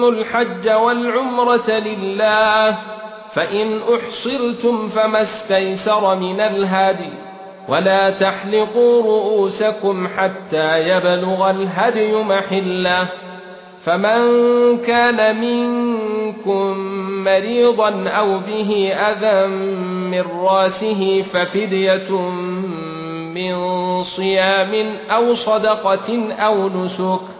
واتموا الحج والعمرة لله فإن أحصرتم فما استيسر من الهدي ولا تحلقوا رؤوسكم حتى يبلغ الهدي محلة. فمن كان منكم مريضا أو به أذى من رأسه ففدية من صيام أو صدقة أو نسك.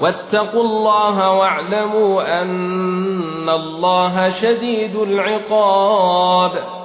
واتقوا الله واعلموا أن الله شديد العقاب.